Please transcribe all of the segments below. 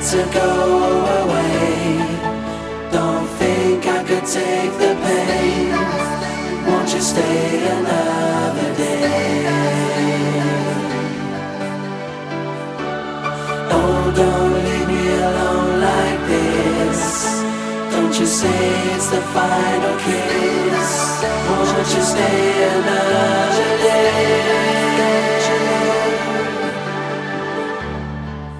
to go away. Don't think I could take the pain. Won't you stay another day? Oh, don't leave me alone like this. Don't you say it's the final kiss. Won't you stay another day?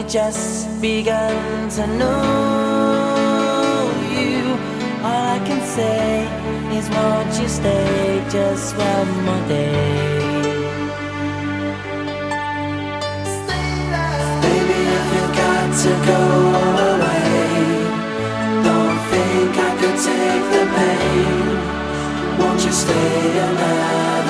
Only just begun to know you. All I can say is, won't you stay just one more day? Baby, if you got to go away, don't think I could take the pain. Won't you stay another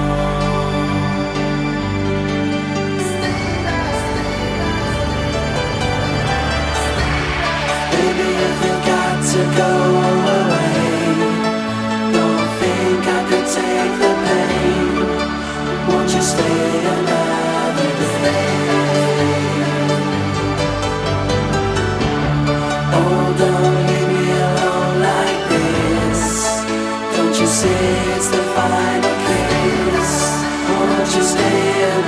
kiss, it's the final case. Won't you stay?